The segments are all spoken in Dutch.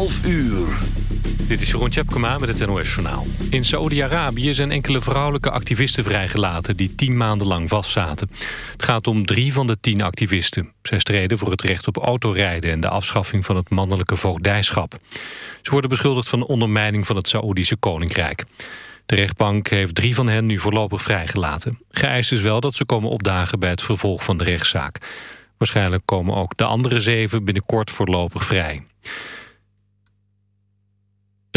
12 uur. Dit is Jeroen Tjepkema met het NOS Journaal. In Saoedi-Arabië zijn enkele vrouwelijke activisten vrijgelaten... die tien maanden lang vastzaten. Het gaat om drie van de tien activisten. Zij streden voor het recht op autorijden... en de afschaffing van het mannelijke voogdijschap. Ze worden beschuldigd van ondermijning van het Saoedische Koninkrijk. De rechtbank heeft drie van hen nu voorlopig vrijgelaten. Geëist is wel dat ze komen opdagen bij het vervolg van de rechtszaak. Waarschijnlijk komen ook de andere zeven binnenkort voorlopig vrij.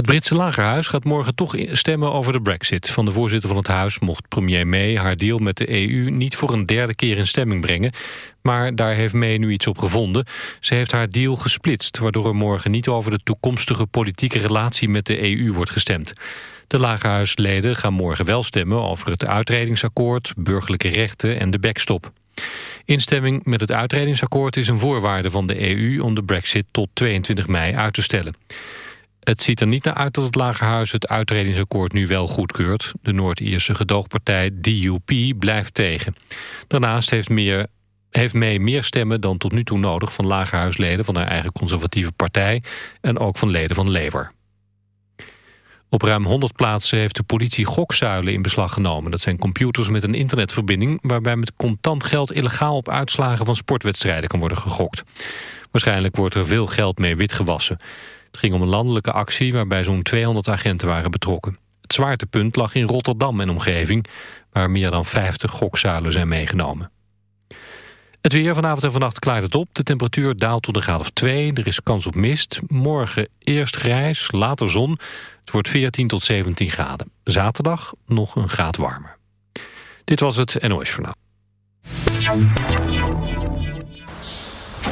Het Britse lagerhuis gaat morgen toch stemmen over de brexit. Van de voorzitter van het huis mocht premier May haar deal met de EU... niet voor een derde keer in stemming brengen. Maar daar heeft May nu iets op gevonden. Ze heeft haar deal gesplitst... waardoor er morgen niet over de toekomstige politieke relatie met de EU wordt gestemd. De lagerhuisleden gaan morgen wel stemmen over het uitredingsakkoord... burgerlijke rechten en de backstop. Instemming met het uitredingsakkoord is een voorwaarde van de EU... om de brexit tot 22 mei uit te stellen. Het ziet er niet naar uit dat het Lagerhuis het uitredingsakkoord nu wel goedkeurt. De Noord-Ierse gedoogpartij DUP blijft tegen. Daarnaast heeft, meer, heeft meer stemmen dan tot nu toe nodig... van Lagerhuisleden van haar eigen conservatieve partij... en ook van leden van Labour. Op ruim 100 plaatsen heeft de politie gokzuilen in beslag genomen. Dat zijn computers met een internetverbinding... waarbij met contant geld illegaal op uitslagen van sportwedstrijden kan worden gegokt. Waarschijnlijk wordt er veel geld mee witgewassen. Het ging om een landelijke actie waarbij zo'n 200 agenten waren betrokken. Het zwaartepunt lag in Rotterdam en omgeving... waar meer dan 50 gokzuilen zijn meegenomen. Het weer vanavond en vannacht klaart het op. De temperatuur daalt tot een graad of 2. Er is kans op mist. Morgen eerst grijs, later zon. Het wordt 14 tot 17 graden. Zaterdag nog een graad warmer. Dit was het NOS Journaal.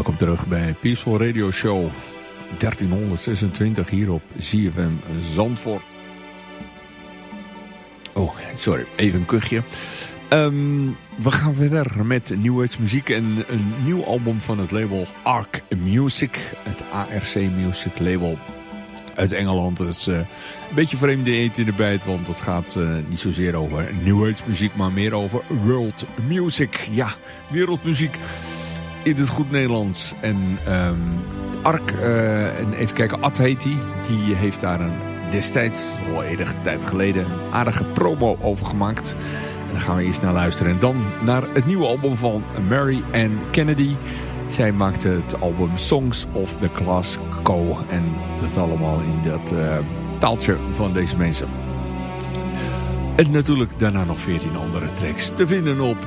Welkom terug bij Peaceful Radio Show 1326 hier op ZFM Zandvoort. Oh, sorry, even een kuchje. Ehm, we gaan verder met muziek en een nieuw album van het label Arc Music. Het ARC Music label uit Engeland. Is uh, een beetje vreemde eten in de bijt, want het gaat uh, niet zozeer over muziek, maar meer over world music. Ja, wereldmuziek in het goed Nederlands. En um, Ark, uh, en even kijken, Ad heet die. Die heeft daar een destijds, al enige tijd geleden, een aardige promo over gemaakt. En daar gaan we eerst naar luisteren. En dan naar het nieuwe album van Mary Ann Kennedy. Zij maakte het album Songs of the Class Co. En dat allemaal in dat uh, taaltje van deze mensen. En natuurlijk daarna nog 14 andere tracks te vinden op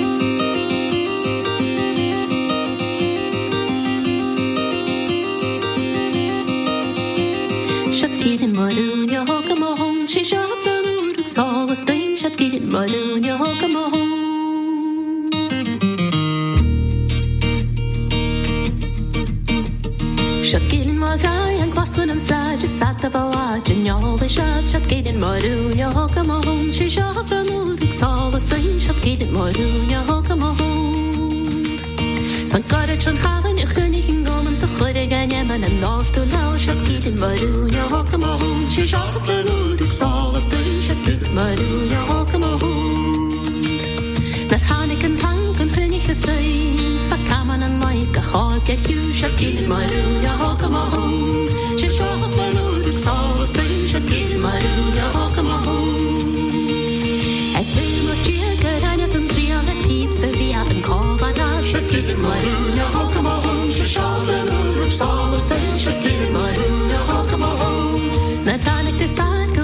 مارون يا هاك ما هون شي شاب نور صاغ ستين شات كيل مارون يا هاك ما هون شات كيل ما غاين قواس ونم ساج سات بواج نيولي شات شات كيل مارون يا هاك ما هون شي شاب نور صاغ ستين شات كيل مارون يا هاك ما هون San kare chon khagen ich gönn ich in gomen so khore gane man an dorf du dit maar doen, ja hak maar goed. Je schaffle nur, ik zal es doen, je dit maar doen, ja ook een goed. Met hanik en tank en hunnig gezeins, wat kan men een lijk, ik hak het juus, je dit maar doen, ja hak maar goed. Je schaffle nur, ik zal es doen, je dit maar doen, ja ook maar goed. Het wil me en het een vrienden pieps, beweert een kova daar, je maar doen, ja hak ik zal doen, je this I.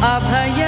Abhaya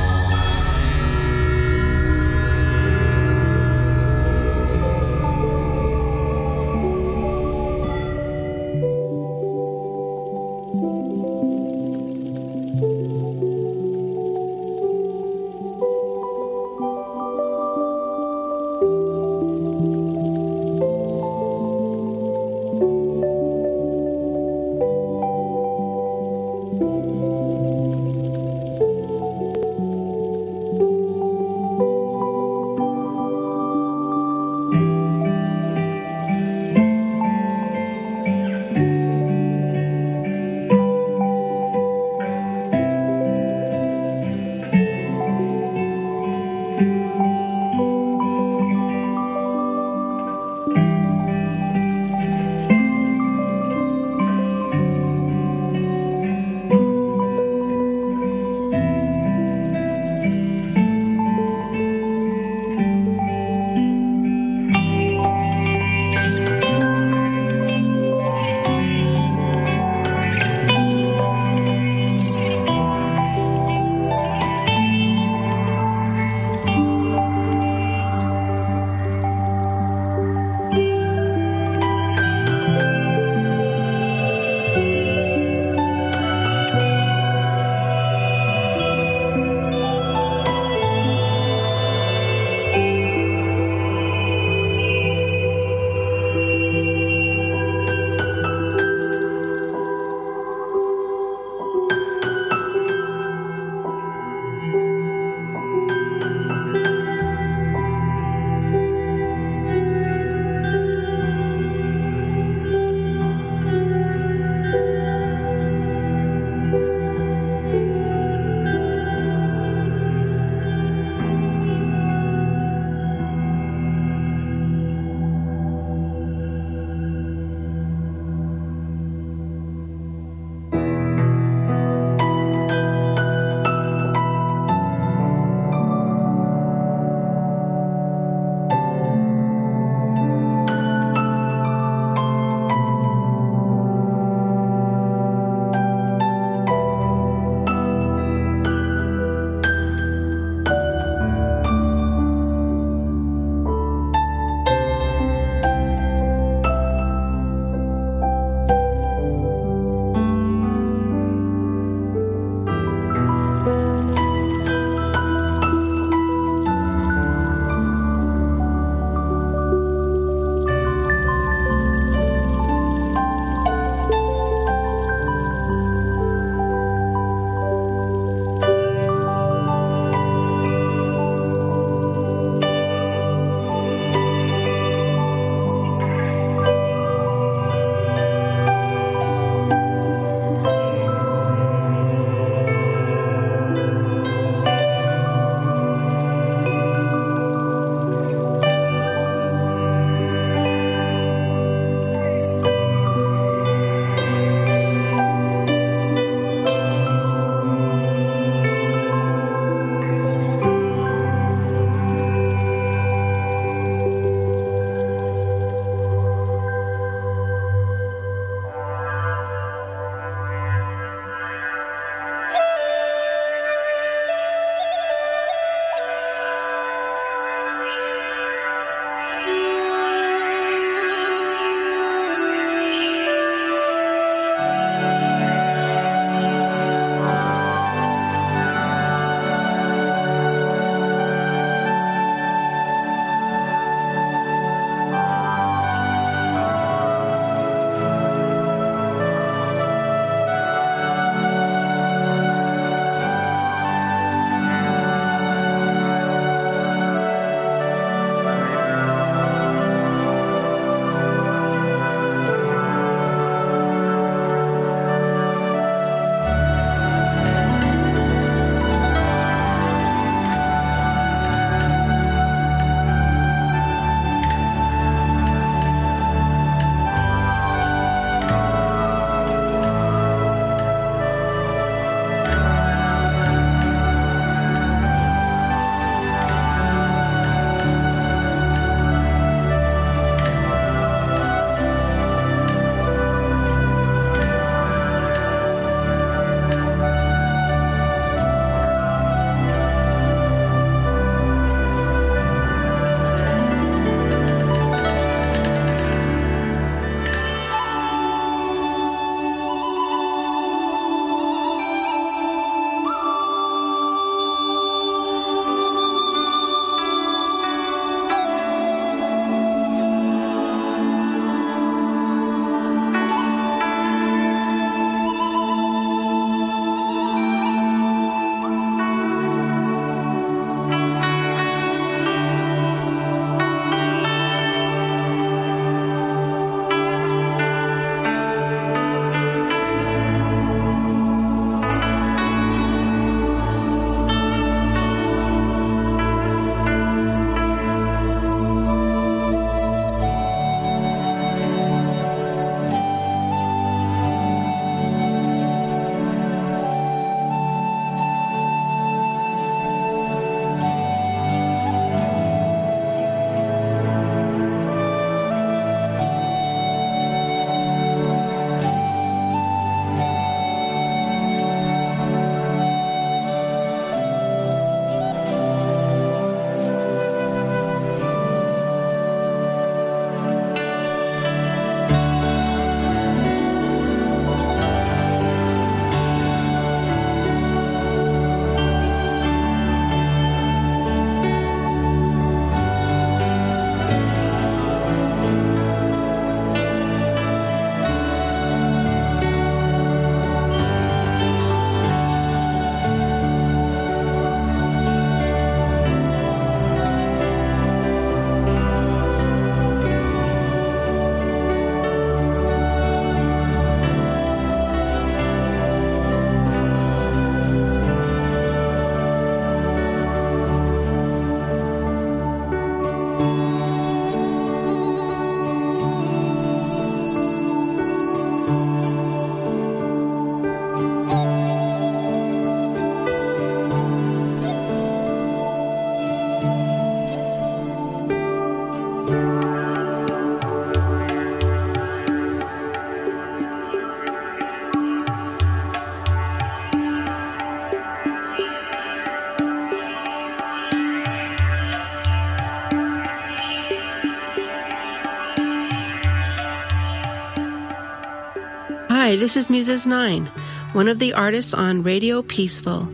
This is Muses 9, one of the artists on Radio Peaceful.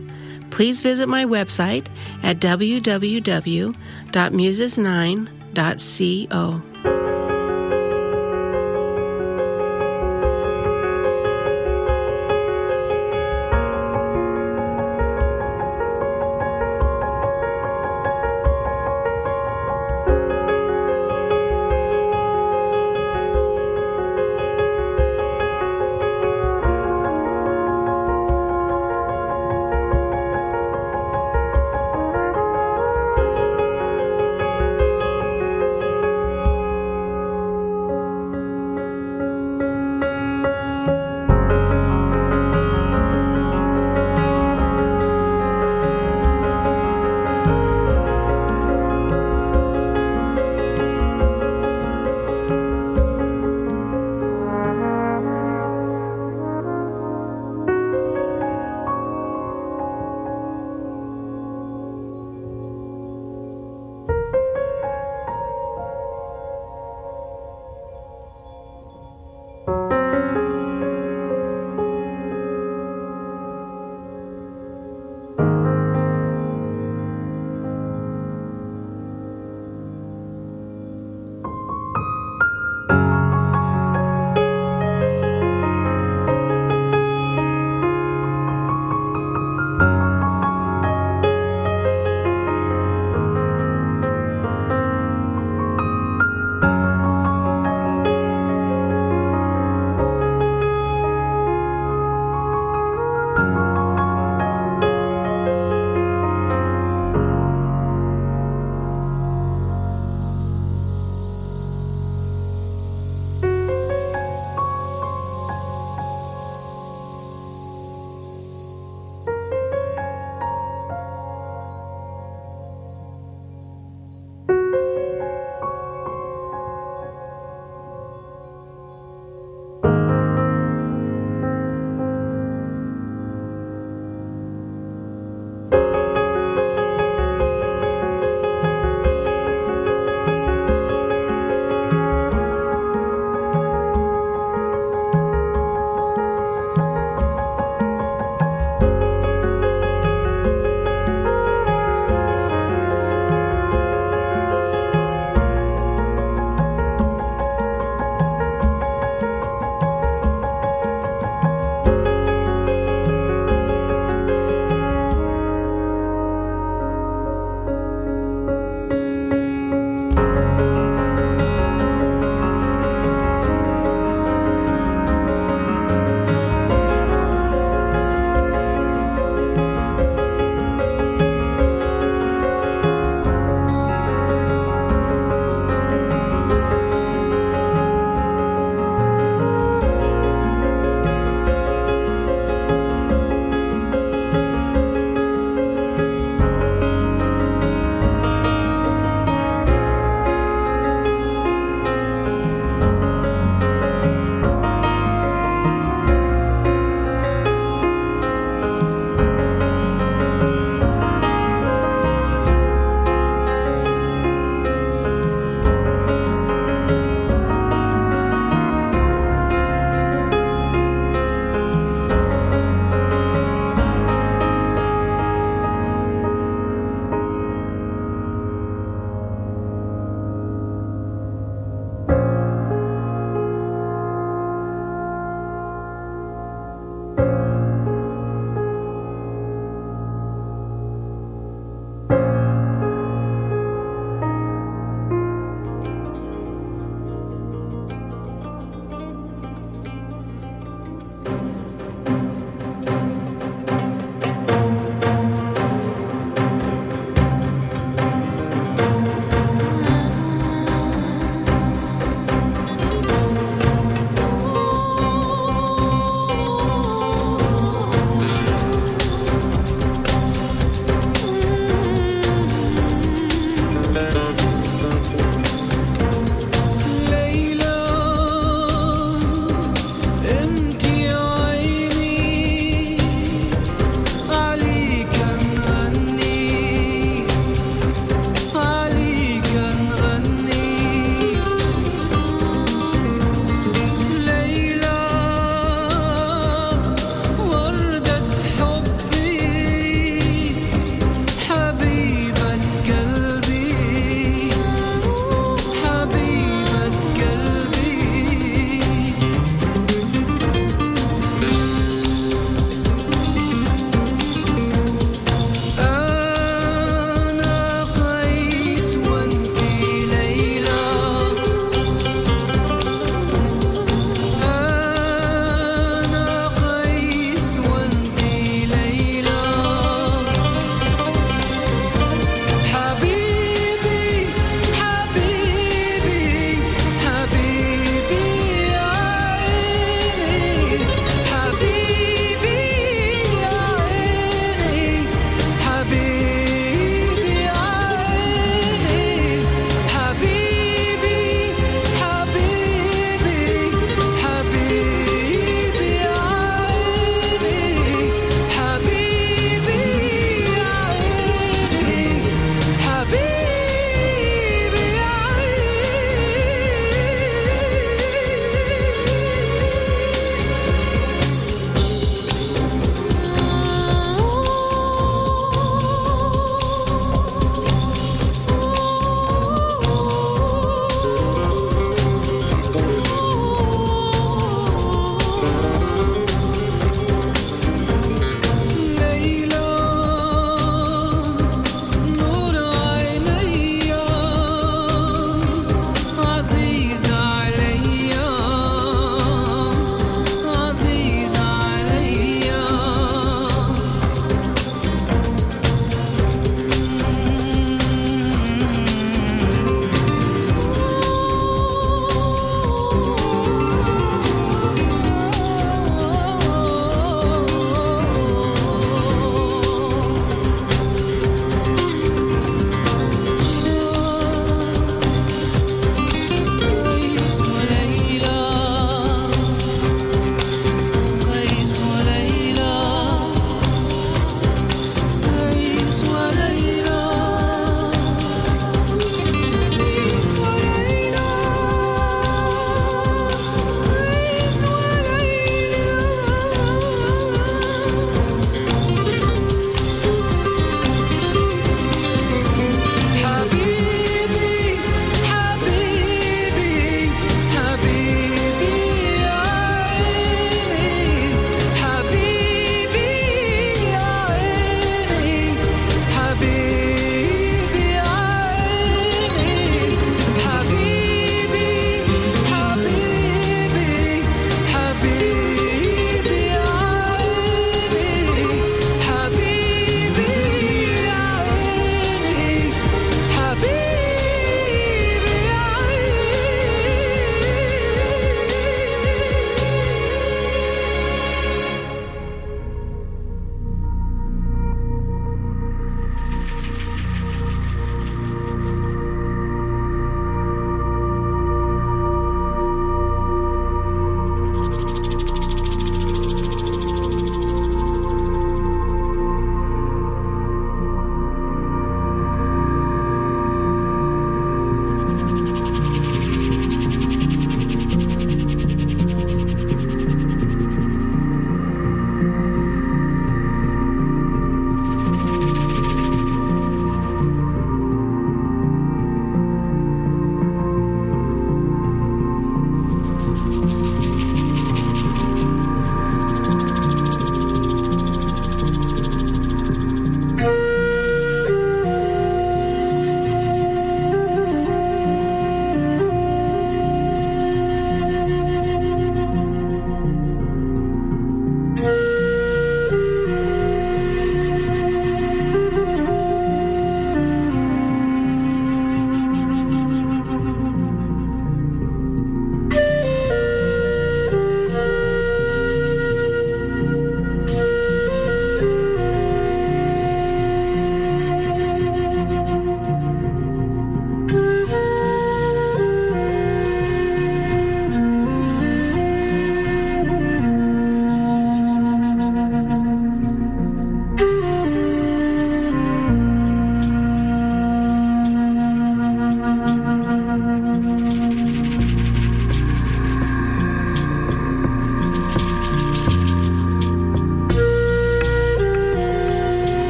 Please visit my website at www.muses9.co.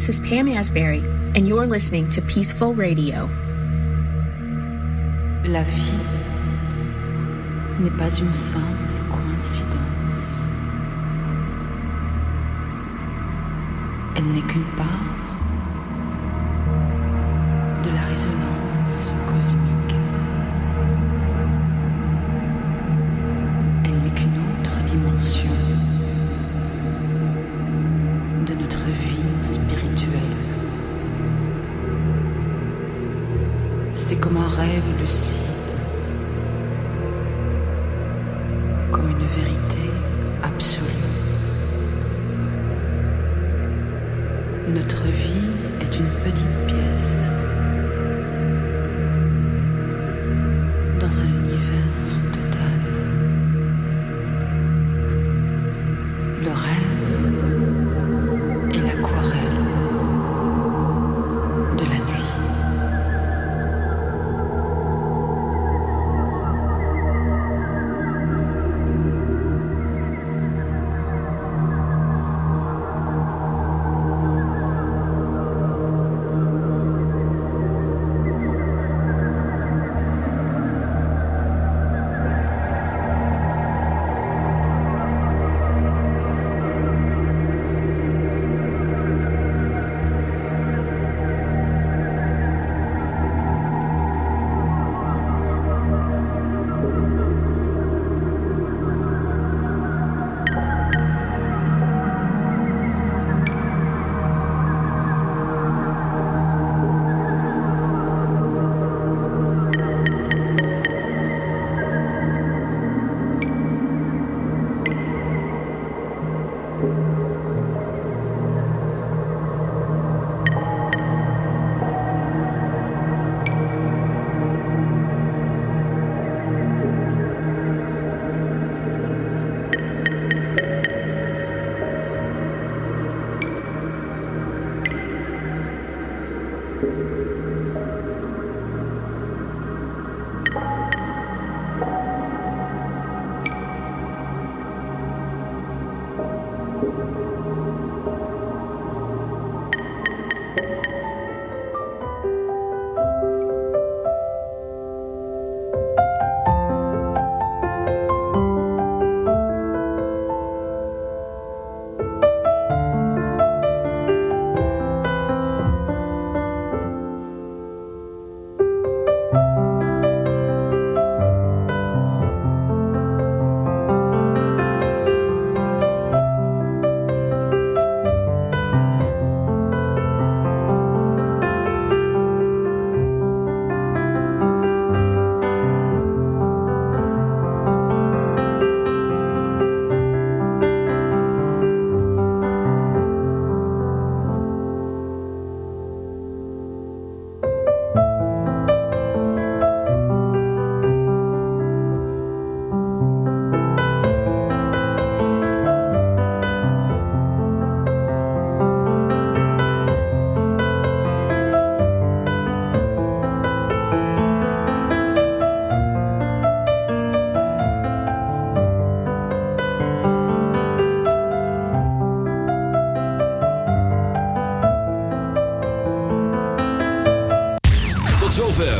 This is Pam Asbury, and you're listening to Peaceful Radio. La vie n'est pas une simple coïncidence. Elle n'est qu'une part de la résonance